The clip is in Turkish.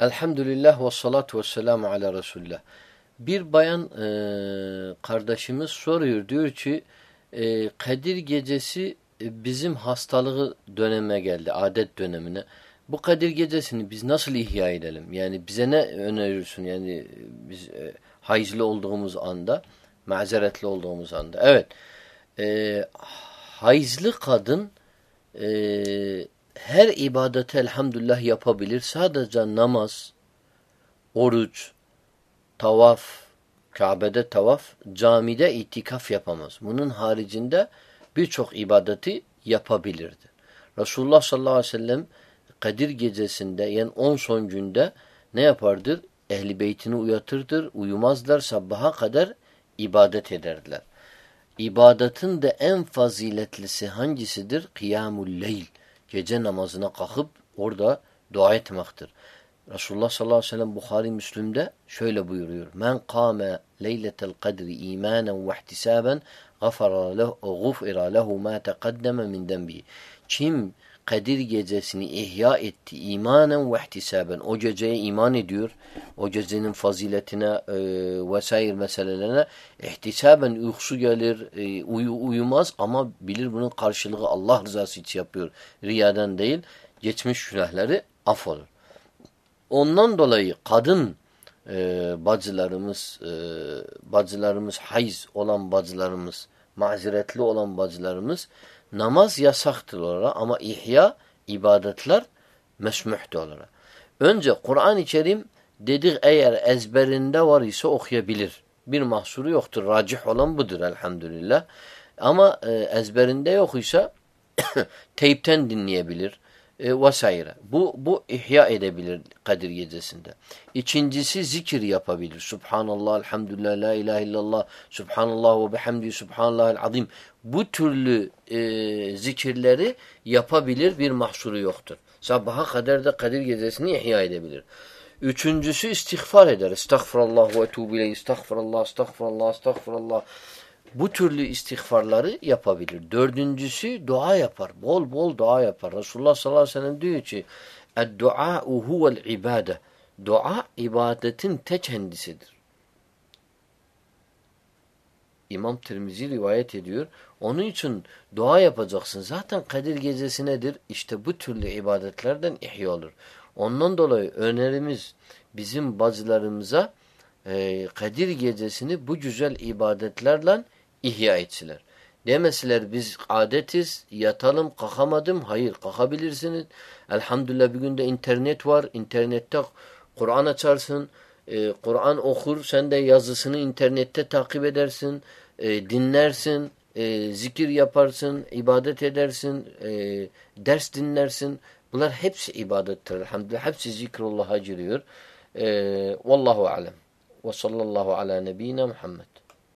Elhamdülillah ve salatu ve selamu ala Resulullah. Bir bayan e, kardeşimiz soruyor. Diyor ki e, Kadir gecesi e, bizim hastalığı döneme geldi. Adet dönemine. Bu Kadir gecesini biz nasıl ihya edelim? Yani bize ne önerirsin? Yani e, biz e, hayızlı olduğumuz anda, mazeretli olduğumuz anda. Evet. E, hayızlı kadın e, her ibadeti elhamdülillah yapabilir. Sadece namaz, oruç, tavaf, Kabe'de tavaf, camide itikaf yapamaz. Bunun haricinde birçok ibadeti yapabilirdi. Resulullah sallallahu aleyhi ve sellem Kadir gecesinde yani 10 son günde ne yapardır? Ehli beytini uyatırdır, uyumazlar, sabaha kadar ibadet ederdiler. İbadetin de en faziletlisi hangisidir? Kıyamul leyl gece namazına kalkıp orada dua etmektir. Resulullah sallallahu aleyhi ve sellem Bukhari Müslüm'de şöyle buyuruyor. Men kâme leyletel kadri imanen ve ihtisaben gufira lehu ma teqaddeme min denbihi. Kim Kadir gecesini ihya etti imanen ve ihtisaben. O geceye iman ediyor. O gecenin faziletine e, vesaire meselelerine ihtisaben uykusu gelir, e, uyu, uyumaz ama bilir bunun karşılığı Allah rızası için yapıyor. Riyadan değil. Geçmiş günahları affolur. Ondan dolayı kadın e, bacılarımız, e, bacılarımız, hayız olan bacılarımız, maziretli olan bacılarımız Namaz yasaktır onlara ama ihya ibadetler mesmuhtur onlara. Önce Kur'an-ı Kerim dedik eğer ezberinde var ise okuyabilir. Bir mahsuru yoktur. Racih olan budur elhamdülillah. Ama e, ezberinde yok ise teypten dinleyebilir e, vesaire. Bu, bu ihya edebilir Kadir gecesinde. İkincisi zikir yapabilir. Subhanallah, elhamdülillah, la ilahe illallah, subhanallah ve bihamdi, subhanallahel azim. Bu türlü e, zikirleri yapabilir bir mahsuru yoktur. Sabaha kadar da Kadir gecesini ihya edebilir. Üçüncüsü istiğfar eder. Estağfurullah ve etubu ileyh, estağfurullah, estağfurullah, estağfurullah bu türlü istiğfarları yapabilir. Dördüncüsü dua yapar. Bol bol dua yapar. Resulullah sallallahu aleyhi ve sellem diyor ki Dua huvel ibade. Dua ibadetin te kendisidir. İmam Tirmizi rivayet ediyor. Onun için dua yapacaksın. Zaten Kadir Gecesi nedir? İşte bu türlü ibadetlerden ihya olur. Ondan dolayı önerimiz bizim bazılarımıza e, Kadir Gecesini bu güzel ibadetlerle ihya etsinler. Demeseler biz adetiz, yatalım, kalkamadım. Hayır, kalkabilirsiniz. Elhamdülillah bir günde internet var. İnternette Kur'an açarsın, e, Kur'an okur. Sen de yazısını internette takip edersin, e, dinlersin, e, zikir yaparsın, ibadet edersin, e, ders dinlersin. Bunlar hepsi ibadettir elhamdülillah. Hepsi zikrullah'a giriyor. E, Vallahu alem. Ve sallallahu ala nebiyyina Muhammed.